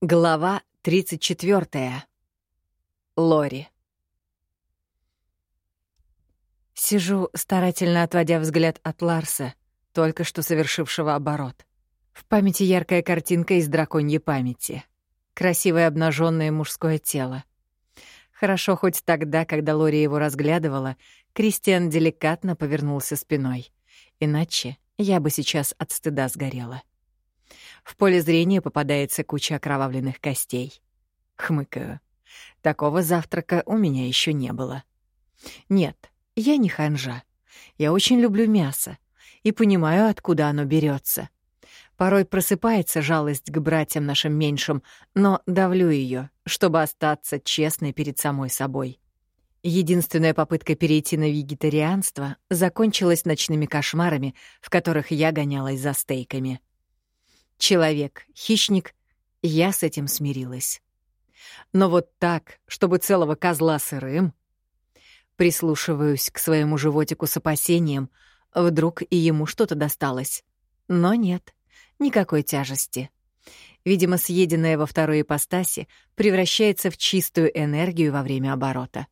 Глава 34. Лори. Сижу, старательно отводя взгляд от Ларса, только что совершившего оборот. В памяти яркая картинка из драконьей памяти. Красивое обнаженное мужское тело. Хорошо хоть тогда, когда Лори его разглядывала, Кристиан деликатно повернулся спиной. Иначе я бы сейчас от стыда сгорела. В поле зрения попадается куча окровавленных костей. Хмыкаю. Такого завтрака у меня еще не было. Нет, я не ханжа. Я очень люблю мясо и понимаю, откуда оно берется. Порой просыпается жалость к братьям нашим меньшим, но давлю ее, чтобы остаться честной перед самой собой. Единственная попытка перейти на вегетарианство закончилась ночными кошмарами, в которых я гонялась за стейками. Человек — хищник, я с этим смирилась. Но вот так, чтобы целого козла сырым... Прислушиваюсь к своему животику с опасением, вдруг и ему что-то досталось. Но нет, никакой тяжести. Видимо, съеденное во второй ипостаси превращается в чистую энергию во время оборота.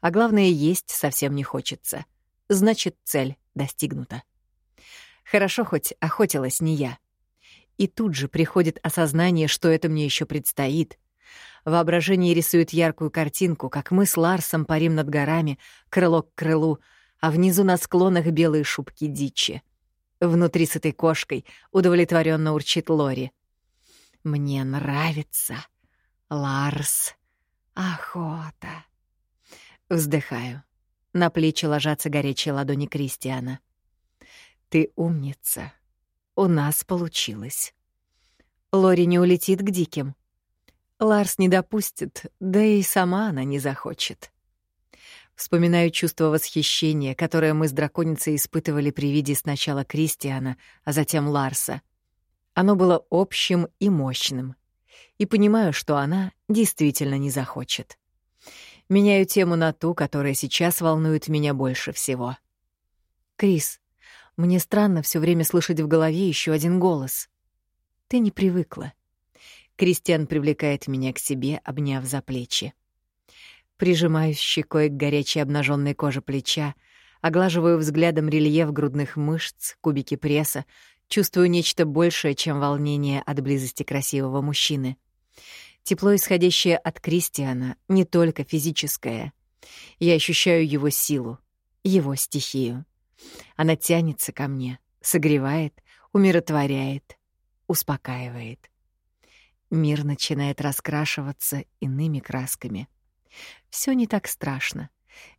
А главное, есть совсем не хочется. Значит, цель достигнута. Хорошо хоть охотилась не я. И тут же приходит осознание, что это мне еще предстоит. Воображение рисует яркую картинку, как мы с Ларсом парим над горами, крыло к крылу, а внизу на склонах белые шубки дичи. Внутри с этой кошкой удовлетворенно урчит Лори. «Мне нравится, Ларс. Охота». Вздыхаю. На плечи ложатся горячие ладони Кристиана. «Ты умница. У нас получилось. Лори не улетит к диким. Ларс не допустит, да и сама она не захочет. Вспоминаю чувство восхищения, которое мы с драконицей испытывали при виде сначала Кристиана, а затем Ларса. Оно было общим и мощным. И понимаю, что она действительно не захочет. Меняю тему на ту, которая сейчас волнует меня больше всего. «Крис, мне странно все время слышать в голове еще один голос. Ты не привыкла. Кристиан привлекает меня к себе, обняв за плечи. Прижимаюсь щекой к горячей обнаженной коже плеча, оглаживаю взглядом рельеф грудных мышц, кубики пресса, чувствую нечто большее, чем волнение от близости красивого мужчины. Тепло, исходящее от Кристиана, не только физическое. Я ощущаю его силу, его стихию. Она тянется ко мне, согревает, умиротворяет, успокаивает. Мир начинает раскрашиваться иными красками. Все не так страшно.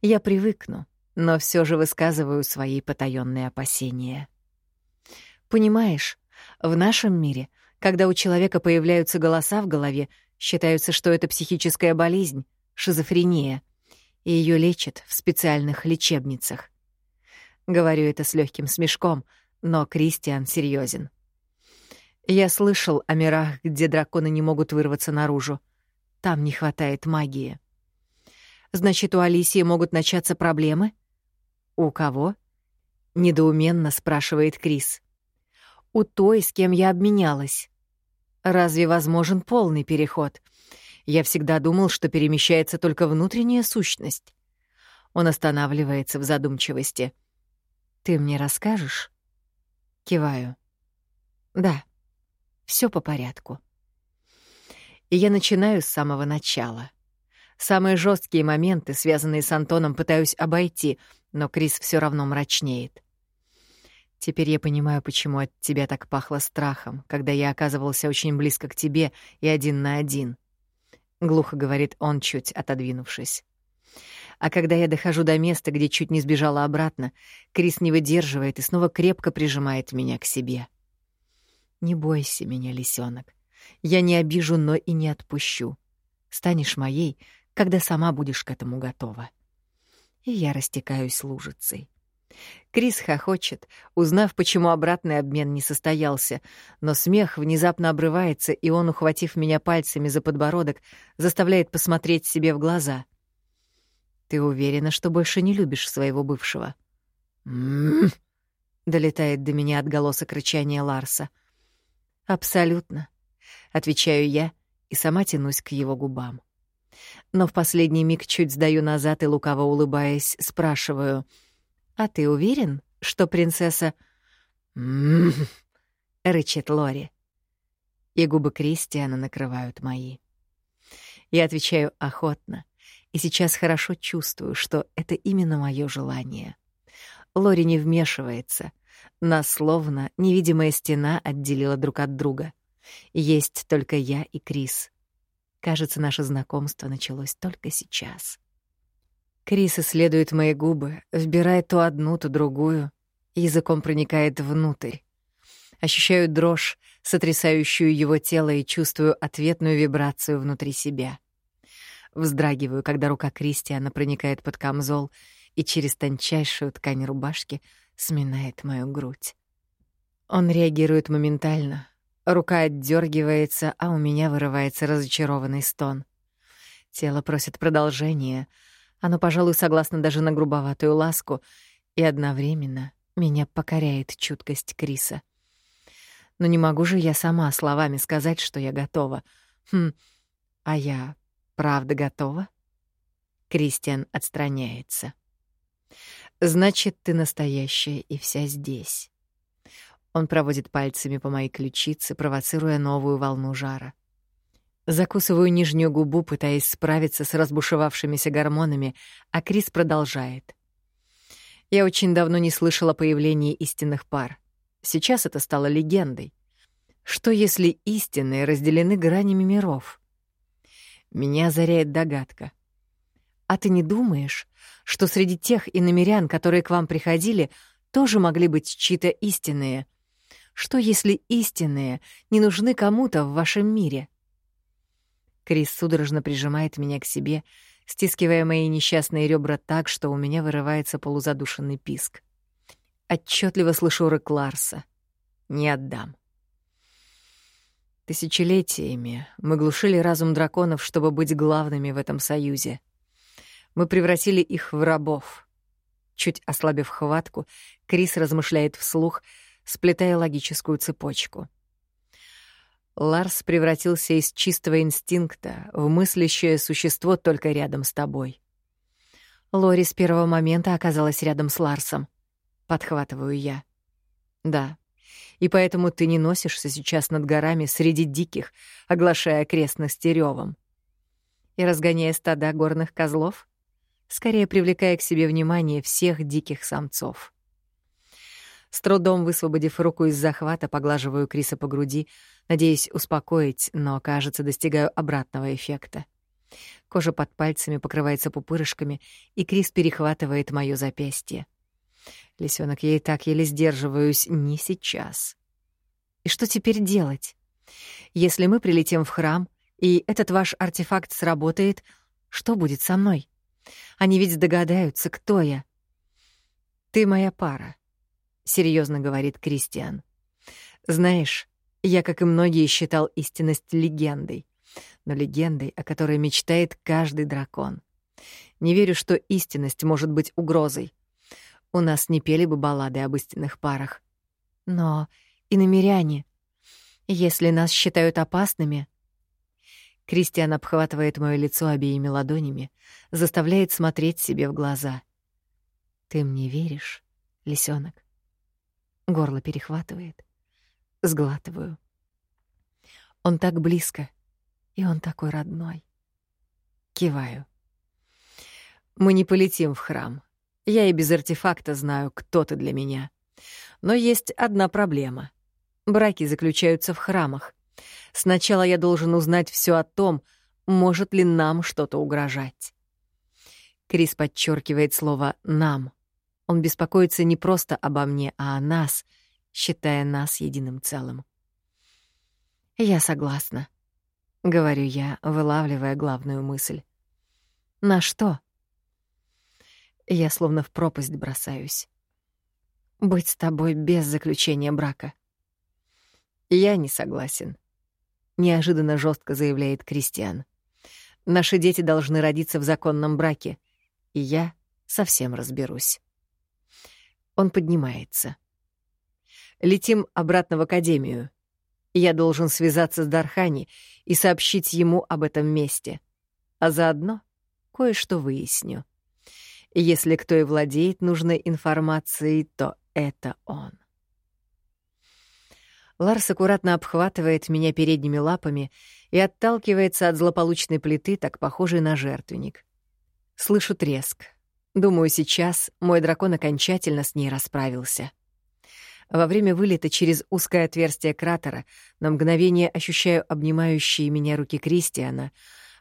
Я привыкну, но все же высказываю свои потаенные опасения. Понимаешь, в нашем мире, когда у человека появляются голоса в голове, считаются, что это психическая болезнь, шизофрения, и ее лечат в специальных лечебницах. Говорю это с легким смешком, но Кристиан серьезен. Я слышал о мирах, где драконы не могут вырваться наружу. Там не хватает магии. Значит, у Алисии могут начаться проблемы? У кого? Недоуменно спрашивает Крис. У той, с кем я обменялась. Разве возможен полный переход? Я всегда думал, что перемещается только внутренняя сущность. Он останавливается в задумчивости — ты мне расскажешь? Киваю. Да. Все по порядку. И я начинаю с самого начала. Самые жесткие моменты, связанные с Антоном, пытаюсь обойти, но Крис все равно мрачнеет. Теперь я понимаю, почему от тебя так пахло страхом, когда я оказывался очень близко к тебе и один на один. Глухо говорит он, чуть отодвинувшись. А когда я дохожу до места, где чуть не сбежала обратно, Крис не выдерживает и снова крепко прижимает меня к себе. «Не бойся меня, лисенок. Я не обижу, но и не отпущу. Станешь моей, когда сама будешь к этому готова». И я растекаюсь лужицей. Крис хохочет, узнав, почему обратный обмен не состоялся, но смех внезапно обрывается, и он, ухватив меня пальцами за подбородок, заставляет посмотреть себе в глаза — ты уверена, что больше не любишь своего бывшего? М-м-м. Долетает до меня отголосок рычания Ларса. Абсолютно, отвечаю я и сама тянусь к его губам. Но в последний миг чуть сдаю назад и, лукаво улыбаясь, спрашиваю, «А ты уверен, что принцесса...» «М-м-м», рычит Лори. И губы Кристиана накрывают мои. Я отвечаю охотно, и сейчас хорошо чувствую, что это именно мое желание. Лори не вмешивается. Нас словно невидимая стена отделила друг от друга. Есть только я и Крис. Кажется, наше знакомство началось только сейчас. Крис исследует мои губы, вбирает то одну, то другую, языком проникает внутрь. Ощущаю дрожь, сотрясающую его тело, и чувствую ответную вибрацию внутри себя. Вздрагиваю, когда рука Кристиана проникает под камзол и через тончайшую ткань рубашки сминает мою грудь. Он реагирует моментально. Рука отдергивается, а у меня вырывается разочарованный стон. Тело просит продолжения. Оно, пожалуй, согласно даже на грубоватую ласку, и одновременно меня покоряет чуткость Криса. Но не могу же я сама словами сказать, что я готова. Хм, а я Правда готова? Кристиан отстраняется. Значит, ты настоящая и вся здесь. Он проводит пальцами по моей ключице, провоцируя новую волну жара. Закусываю нижнюю губу, пытаясь справиться с разбушевавшимися гормонами, а Крис продолжает. Я очень давно не слышала появления истинных пар. Сейчас это стало легендой. Что если истинные разделены гранями миров? Меня озаряет догадка. А ты не думаешь, что среди тех иномерян, которые к вам приходили, тоже могли быть чьи-то истинные? Что если истинные не нужны кому-то в вашем мире? Крис судорожно прижимает меня к себе, стискивая мои несчастные ребра так, что у меня вырывается полузадушенный писк. Отчетливо слышу рык Ларса. «Не отдам». Тысячелетиями мы глушили разум драконов, чтобы быть главными в этом союзе. Мы превратили их в рабов. Чуть ослабив хватку, Крис размышляет вслух, сплетая логическую цепочку. Ларс превратился из чистого инстинкта в мыслящее существо только рядом с тобой. Лори с первого момента оказалась рядом с Ларсом. Подхватываю я. Да, и поэтому ты не носишься сейчас над горами среди диких, оглашая окрестности ревом. И разгоняя стада горных козлов, скорее привлекая к себе внимание всех диких самцов. С трудом высвободив руку из захвата, поглаживаю Криса по груди, надеясь успокоить, но, кажется, достигаю обратного эффекта. Кожа под пальцами покрывается пупырышками, и Крис перехватывает моё запястье. Лисенок, я и так еле сдерживаюсь. Не сейчас. И что теперь делать? Если мы прилетим в храм, и этот ваш артефакт сработает, что будет со мной? Они ведь догадаются, кто я. Ты моя пара, серьезно говорит Кристиан. Знаешь, я, как и многие, считал истинность легендой, но легендой, о которой мечтает каждый дракон. Не верю, что истинность может быть угрозой у нас не пели бы баллады об истинных парах. Но и намеряне, если нас считают опасными... Кристиан обхватывает моё лицо обеими ладонями, заставляет смотреть себе в глаза. «Ты мне веришь, лисёнок?» Горло перехватывает. Сглатываю. Он так близко, и он такой родной. Киваю. Мы не полетим в храм. Я и без артефакта знаю, кто ты для меня. Но есть одна проблема. Браки заключаются в храмах. Сначала я должен узнать все о том, может ли нам что-то угрожать. Крис подчеркивает слово «нам». Он беспокоится не просто обо мне, а о нас, считая нас единым целым. «Я согласна», — говорю я, вылавливая главную мысль. «На что?» Я словно в пропасть бросаюсь. Быть с тобой без заключения брака. Я не согласен. Неожиданно жестко заявляет Кристиан. Наши дети должны родиться в законном браке, и я совсем разберусь. Он поднимается. Летим обратно в академию. Я должен связаться с Дархани и сообщить ему об этом месте. А заодно кое-что выясню. Если кто и владеет нужной информацией, то это он. Ларс аккуратно обхватывает меня передними лапами и отталкивается от злополучной плиты, так похожей на жертвенник. Слышу треск. Думаю, сейчас мой дракон окончательно с ней расправился. Во время вылета через узкое отверстие кратера на мгновение ощущаю обнимающие меня руки Кристиана,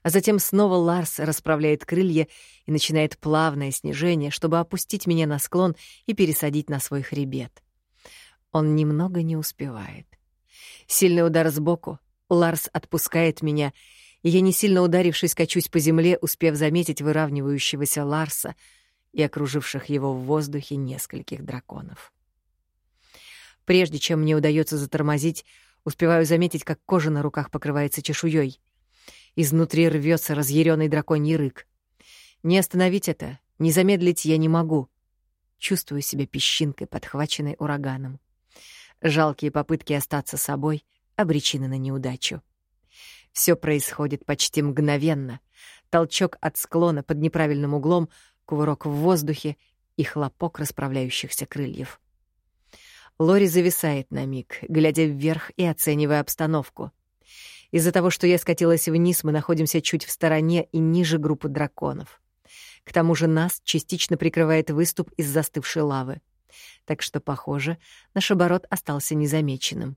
а затем снова Ларс расправляет крылья и начинает плавное снижение, чтобы опустить меня на склон и пересадить на свой хребет. Он немного не успевает. Сильный удар сбоку, Ларс отпускает меня, и я, не сильно ударившись, качусь по земле, успев заметить выравнивающегося Ларса и окруживших его в воздухе нескольких драконов. Прежде чем мне удается затормозить, успеваю заметить, как кожа на руках покрывается чешуей. Изнутри рвется разъяренный драконий рык. Не остановить это, не замедлить я не могу. Чувствую себя песчинкой, подхваченной ураганом. Жалкие попытки остаться собой обречены на неудачу. Все происходит почти мгновенно. Толчок от склона под неправильным углом, кувырок в воздухе и хлопок расправляющихся крыльев. Лори зависает на миг, глядя вверх и оценивая обстановку. Из-за того, что я скатилась вниз, мы находимся чуть в стороне и ниже группы драконов. К тому же нас частично прикрывает выступ из застывшей лавы. Так что, похоже, наш оборот остался незамеченным.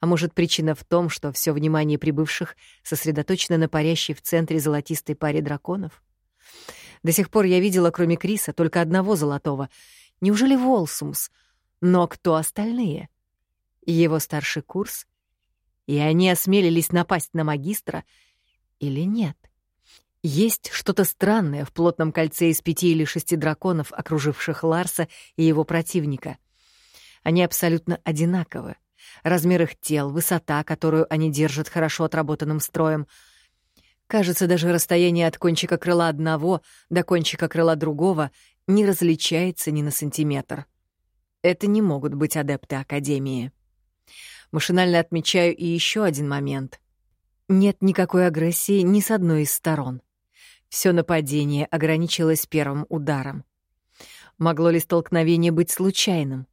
А может, причина в том, что все внимание прибывших сосредоточено на парящей в центре золотистой паре драконов? До сих пор я видела, кроме Криса, только одного золотого. Неужели Волсумс — но кто остальные? Его старший курс? И они осмелились напасть на магистра или нет? Есть что-то странное в плотном кольце из пяти или шести драконов, окруживших Ларса и его противника. Они абсолютно одинаковы. Размер их тел, высота, которую они держат хорошо отработанным строем. Кажется, даже расстояние от кончика крыла одного до кончика крыла другого не различается ни на сантиметр. Это не могут быть адепты Академии. Машинально отмечаю и еще один момент. Нет никакой агрессии ни с одной из сторон. Все нападение ограничилось первым ударом. Могло ли столкновение быть случайным?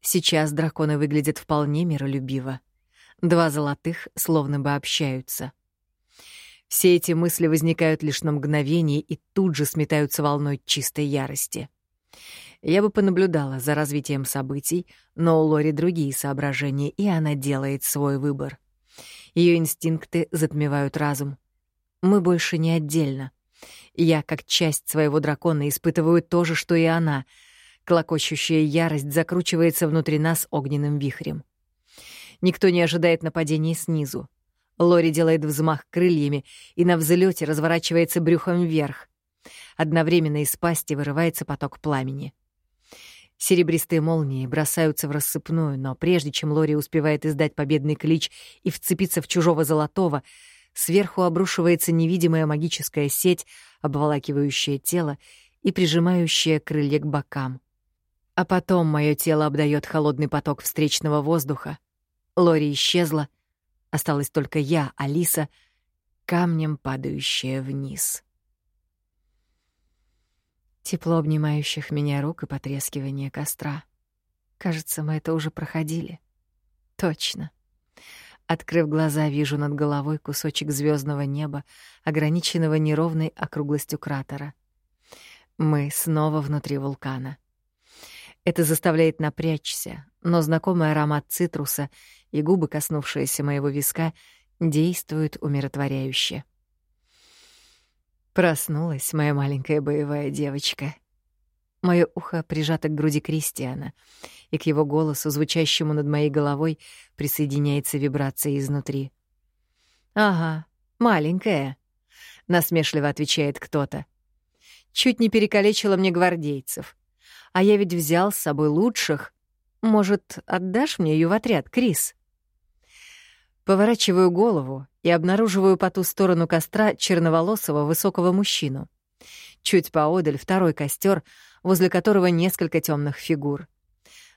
Сейчас драконы выглядят вполне миролюбиво. Два золотых словно бы общаются. Все эти мысли возникают лишь на мгновение и тут же сметаются волной чистой ярости. Я бы понаблюдала за развитием событий, но у Лори другие соображения, и она делает свой выбор. Ее инстинкты затмевают разум. Мы больше не отдельно. Я, как часть своего дракона, испытываю то же, что и она. Клокочущая ярость закручивается внутри нас огненным вихрем. Никто не ожидает нападения снизу. Лори делает взмах крыльями и на взлете разворачивается брюхом вверх. Одновременно из пасти вырывается поток пламени. Серебристые молнии бросаются в рассыпную, но прежде чем Лори успевает издать победный клич и вцепиться в чужого золотого, сверху обрушивается невидимая магическая сеть, обволакивающая тело и прижимающая крылья к бокам. А потом мое тело обдает холодный поток встречного воздуха. Лори исчезла, осталась только я, Алиса, камнем падающая вниз тепло обнимающих меня рук и потрескивание костра. Кажется, мы это уже проходили. Точно. Открыв глаза, вижу над головой кусочек звездного неба, ограниченного неровной округлостью кратера. Мы снова внутри вулкана. Это заставляет напрячься, но знакомый аромат цитруса и губы, коснувшиеся моего виска, действуют умиротворяюще. Проснулась моя маленькая боевая девочка. Моё ухо прижато к груди Кристиана, и к его голосу, звучащему над моей головой, присоединяется вибрация изнутри. «Ага, маленькая», — насмешливо отвечает кто-то. «Чуть не перекалечила мне гвардейцев. А я ведь взял с собой лучших. Может, отдашь мне её в отряд, Крис?» Поворачиваю голову и обнаруживаю по ту сторону костра черноволосого высокого мужчину. Чуть поодаль второй костер, возле которого несколько темных фигур.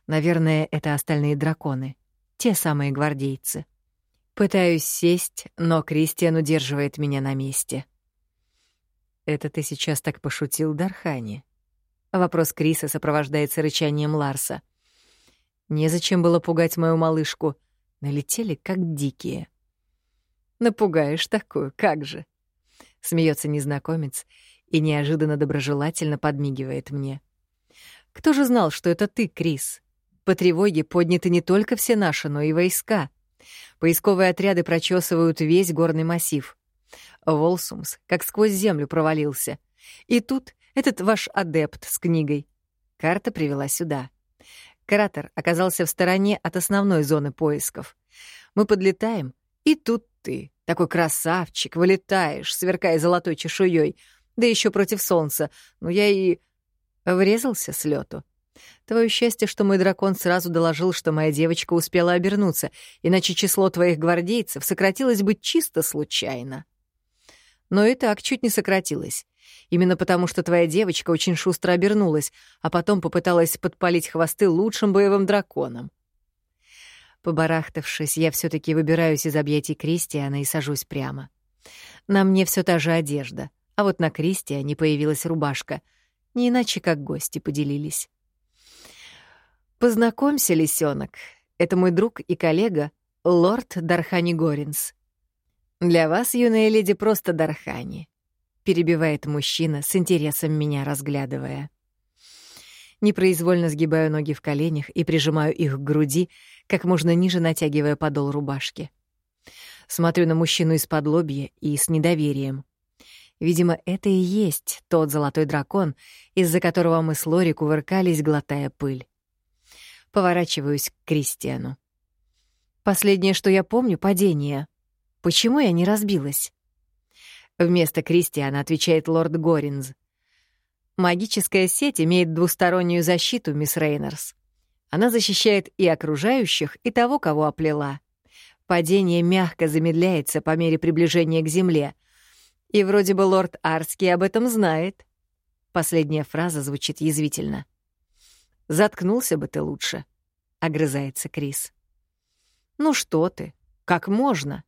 Наверное, это остальные драконы, те самые гвардейцы. Пытаюсь сесть, но Кристиан удерживает меня на месте. «Это ты сейчас так пошутил, Дархани?» Вопрос Криса сопровождается рычанием Ларса. Незачем было пугать мою малышку. Налетели, как дикие. «Напугаешь такую, как же?» Смеется незнакомец и неожиданно доброжелательно подмигивает мне. «Кто же знал, что это ты, Крис? По тревоге подняты не только все наши, но и войска. Поисковые отряды прочесывают весь горный массив. Волсумс как сквозь землю провалился. И тут этот ваш адепт с книгой. Карта привела сюда. Кратер оказался в стороне от основной зоны поисков. Мы подлетаем, и тут ты, такой красавчик, вылетаешь, сверкая золотой чешуей, да еще против солнца. Ну, я и врезался с лету. Твое счастье, что мой дракон сразу доложил, что моя девочка успела обернуться, иначе число твоих гвардейцев сократилось бы чисто случайно. Но и так чуть не сократилось. Именно потому, что твоя девочка очень шустро обернулась, а потом попыталась подпалить хвосты лучшим боевым драконом. Побарахтавшись, я все таки выбираюсь из объятий Кристиана и сажусь прямо. На мне все та же одежда, а вот на Кристиане появилась рубашка. Не иначе, как гости поделились. Познакомься, лисенок. Это мой друг и коллега, лорд Дархани Горинс. Для вас, юная леди, просто Дархани. Перебивает мужчина, с интересом меня разглядывая. Непроизвольно сгибаю ноги в коленях и прижимаю их к груди, как можно ниже натягивая подол рубашки. Смотрю на мужчину из-под лобья и с недоверием. Видимо, это и есть тот золотой дракон, из-за которого мы с Лори кувыркались, глотая пыль. Поворачиваюсь к Кристиану. Последнее, что я помню — падение. Почему я не разбилась? Вместо Кристиана отвечает лорд Горинз. Магическая сеть имеет двустороннюю защиту, мисс Рейнерс. Она защищает и окружающих, и того, кого оплела. Падение мягко замедляется по мере приближения к земле. И вроде бы лорд Арский об этом знает. Последняя фраза звучит язвительно. Заткнулся бы ты лучше, огрызается Крис. Ну что ты? Как можно?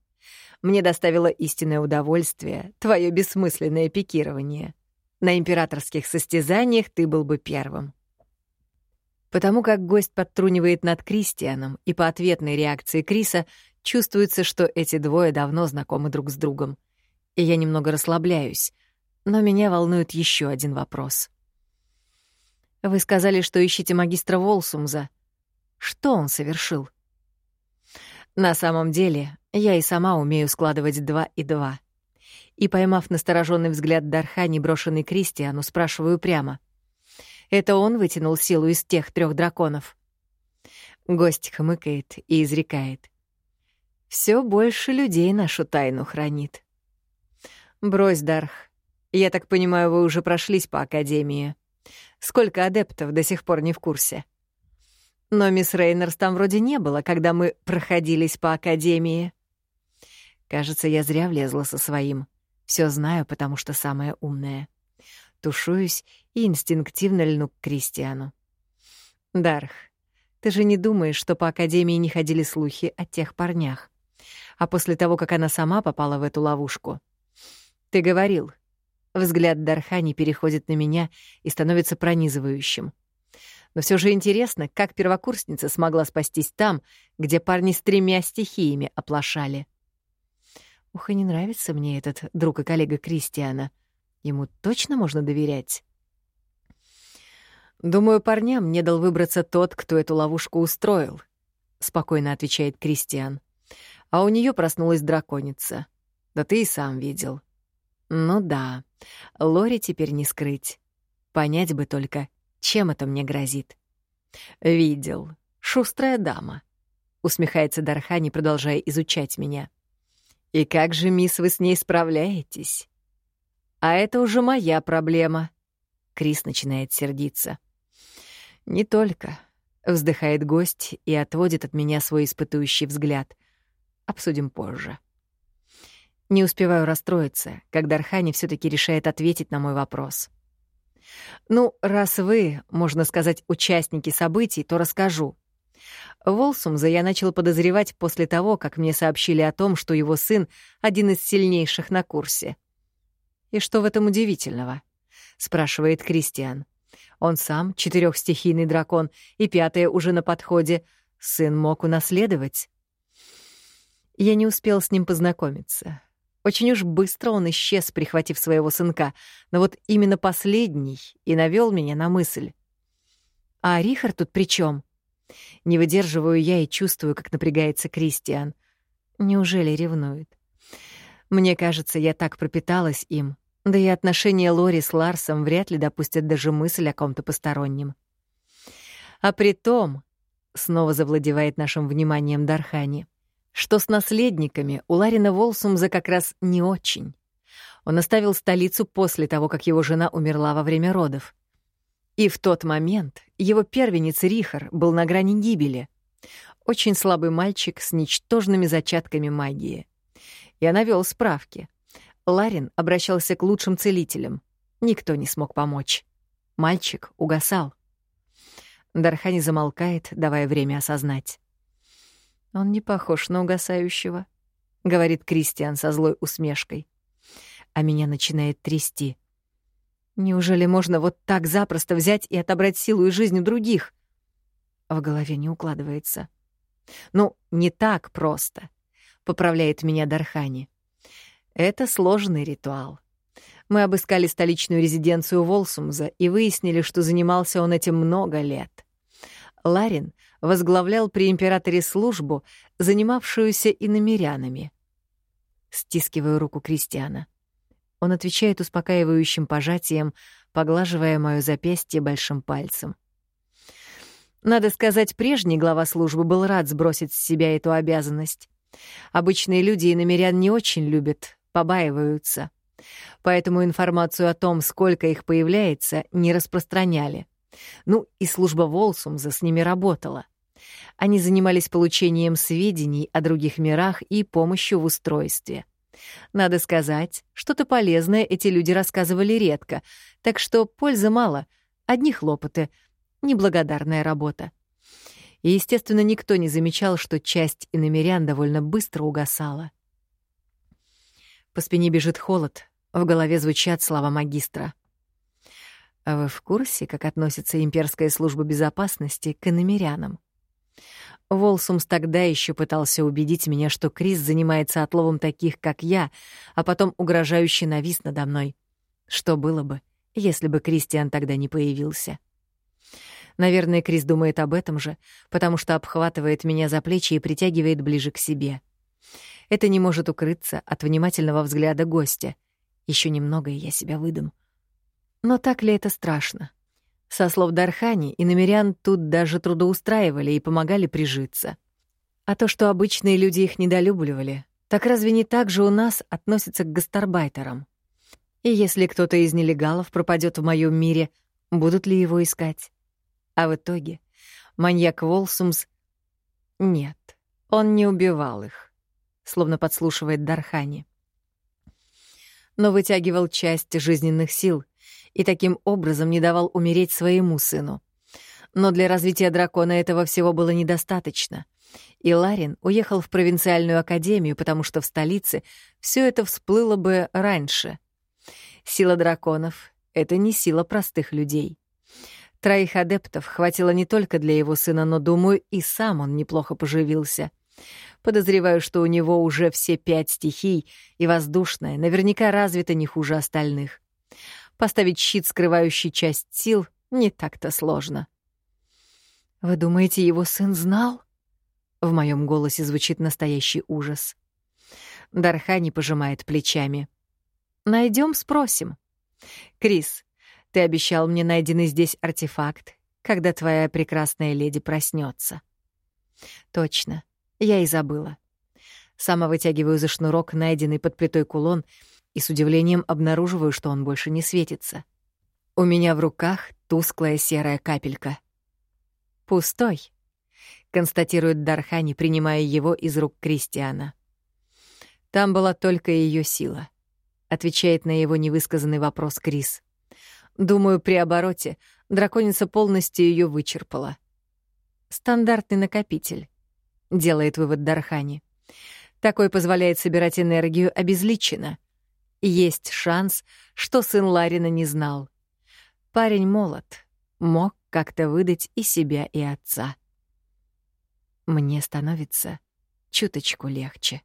Мне доставило истинное удовольствие твое бессмысленное пикирование. На императорских состязаниях ты был бы первым. Потому как гость подтрунивает над Кристианом, и по ответной реакции Криса чувствуется, что эти двое давно знакомы друг с другом. И я немного расслабляюсь, но меня волнует еще один вопрос — вы сказали, что ищете магистра Волсумза. Что он совершил? На самом деле, я и сама умею складывать два и два. И, поймав настороженный взгляд Дархани, брошенный Кристиану, спрашиваю прямо. Это он вытянул силу из тех трех драконов? Гость хмыкает и изрекает. Все больше людей нашу тайну хранит. Брось, Дарх. Я так понимаю, вы уже прошлись по Академии. Сколько адептов до сих пор не в курсе. Но мисс Рейнерс там вроде не было, когда мы проходились по академии. Кажется, я зря влезла со своим. Все знаю, потому что самая умная. Тушуюсь и инстинктивно льну к Кристиану. Дарх, ты же не думаешь, что по академии не ходили слухи о тех парнях? А после того, как она сама попала в эту ловушку? Ты говорил, Взгляд Дархани переходит на меня и становится пронизывающим. Но все же интересно, как первокурсница смогла спастись там, где парни с тремя стихиями оплошали. Ух, и не нравится мне этот друг и коллега Кристиана. Ему точно можно доверять? «Думаю, парням не дал выбраться тот, кто эту ловушку устроил», — спокойно отвечает Кристиан. «А у нее проснулась драконица. Да ты и сам видел». «Ну да, Лори теперь не скрыть. Понять бы только, чем это мне грозит. «Видел. Шустрая дама», — усмехается Дархани, продолжая изучать меня. «И как же, мисс, вы с ней справляетесь?» «А это уже моя проблема», — Крис начинает сердиться. «Не только», — вздыхает гость и отводит от меня свой испытующий взгляд. «Обсудим позже». Не успеваю расстроиться, когда Архани все таки решает ответить на мой вопрос. «Ну, раз вы, можно сказать, участники событий, то расскажу. Волсумза я начал подозревать после того, как мне сообщили о том, что его сын — один из сильнейших на курсе. «И что в этом удивительного?» — спрашивает Кристиан. «Он сам четырехстихийный дракон, и пятое уже на подходе. Сын мог унаследовать». Я не успел с ним познакомиться. Очень уж быстро он исчез, прихватив своего сынка, но вот именно последний и навел меня на мысль. «А Рихард тут при чем? Не выдерживаю я и чувствую, как напрягается Кристиан. Неужели ревнует? Мне кажется, я так пропиталась им. Да и отношения Лори с Ларсом вряд ли допустят даже мысль о ком-то постороннем. А при том, снова завладевает нашим вниманием Дархани, что с наследниками у Ларина Волсумза как раз не очень. Он оставил столицу после того, как его жена умерла во время родов. И в тот момент его первенец Рихар был на грани гибели. Очень слабый мальчик с ничтожными зачатками магии. Я навёл справки. Ларин обращался к лучшим целителям. Никто не смог помочь. Мальчик угасал. Дархани замолкает, давая время осознать. «Он не похож на угасающего», — говорит Кристиан со злой усмешкой. А меня начинает трясти. Неужели можно вот так запросто взять и отобрать силу и жизнь у других? В голове не укладывается. Ну, не так просто, поправляет меня Дархани. Это сложный ритуал. Мы обыскали столичную резиденцию Волсумза и выяснили, что занимался он этим много лет. Ларин возглавлял при императоре службу, занимавшуюся иномерянами. Стискиваю руку Кристиана. Он отвечает успокаивающим пожатием, поглаживая моё запястье большим пальцем. Надо сказать, прежний глава службы был рад сбросить с себя эту обязанность. Обычные люди и намерян не очень любят, побаиваются. Поэтому информацию о том, сколько их появляется, не распространяли. Ну, и служба Волсумза с ними работала. Они занимались получением сведений о других мирах и помощью в устройстве — надо сказать, что-то полезное эти люди рассказывали редко, так что пользы мало, одни хлопоты, неблагодарная работа. И, естественно, никто не замечал, что часть иномерян довольно быстро угасала. По спине бежит холод, в голове звучат слова магистра. А вы в курсе, как относится имперская служба безопасности к иномерянам? Волсумс тогда еще пытался убедить меня, что Крис занимается отловом таких, как я, а потом угрожающе навис надо мной. Что было бы, если бы Кристиан тогда не появился? Наверное, Крис думает об этом же, потому что обхватывает меня за плечи и притягивает ближе к себе. Это не может укрыться от внимательного взгляда гостя. Еще немного, и я себя выдам. Но так ли это страшно? Со слов Дархани, и намерян тут даже трудоустраивали и помогали прижиться. А то, что обычные люди их недолюбливали, так разве не так же у нас относятся к гастарбайтерам? И если кто-то из нелегалов пропадет в моем мире, будут ли его искать? А в итоге маньяк Волсумс... Нет, он не убивал их, словно подслушивает Дархани. Но вытягивал часть жизненных сил — и таким образом не давал умереть своему сыну. Но для развития дракона этого всего было недостаточно. И Ларин уехал в провинциальную академию, потому что в столице все это всплыло бы раньше. Сила драконов — это не сила простых людей. Троих адептов хватило не только для его сына, но, думаю, и сам он неплохо поживился. Подозреваю, что у него уже все пять стихий, и воздушная наверняка развита не хуже остальных. Поставить щит, скрывающий часть сил, не так-то сложно. «Вы думаете, его сын знал?» В моем голосе звучит настоящий ужас. Дархани пожимает плечами. Найдем, спросим. Крис, ты обещал мне найденный здесь артефакт, когда твоя прекрасная леди проснется. Точно, я и забыла. Сама вытягиваю за шнурок найденный под плитой кулон и с удивлением обнаруживаю, что он больше не светится. У меня в руках тусклая серая капелька. «Пустой», — констатирует Дархани, принимая его из рук Кристиана. «Там была только ее сила», — отвечает на его невысказанный вопрос Крис. «Думаю, при обороте драконица полностью ее вычерпала». Стандартный накопитель, делает вывод Дархани. Такой позволяет собирать энергию обезличенно. Есть шанс, что сын Ларина не знал. Парень молод, мог как-то выдать и себя, и отца. Мне становится чуточку легче.